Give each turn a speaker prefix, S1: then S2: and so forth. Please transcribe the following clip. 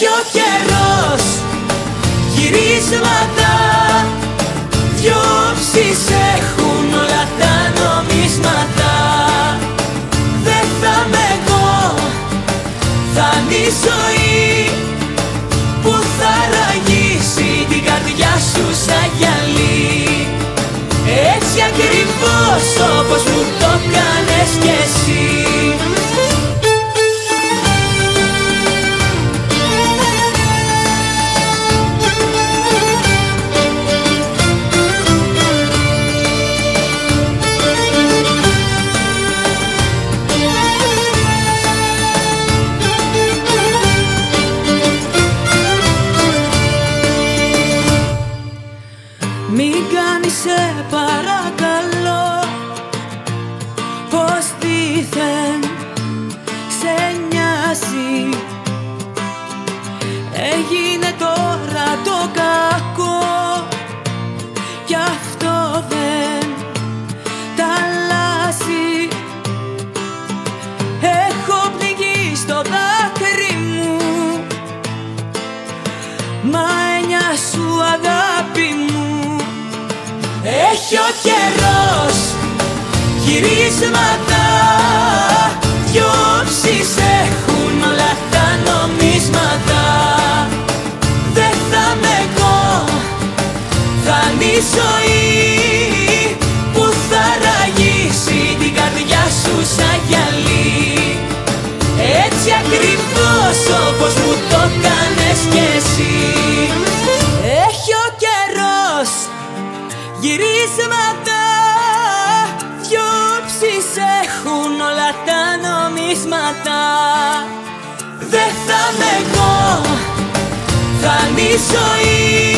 S1: Έχει ο καιρός γυρίσματα Διώψεις έχουν όλα τα νομίσματα. Δεν θα με εγώ, θα είναι η ζωή Που θα ραγίσει την καρδιά σου σαν γυαλί. Έτσι ακριβώς όπως μου το κάνες κι εσύ Μην κάνεις σε παρακαλώ Πως δίθεν σε νοιάζει. Έγινε τώρα το κακό Κι αυτό δεν τα αλλάζει. Έχω πνιγεί στο δάκρυ μου Μα έννοια σου αγάπη μου Έχει ο καιρός γυρίσματα Διώψεις έχουν όλα τα νομίσματα. Δεν θα με εγώ, θα είναι η ζωή Που θα ραγίσει την καρδιά σου σαν γυαλί. Έτσι ακριβώς όπως μου το κάνες κι εσύ γυρίσματα. Διώψεις έχουν όλα τα νομίσματα. Δεν θα είμαι εγώ, θα είναι η ζωή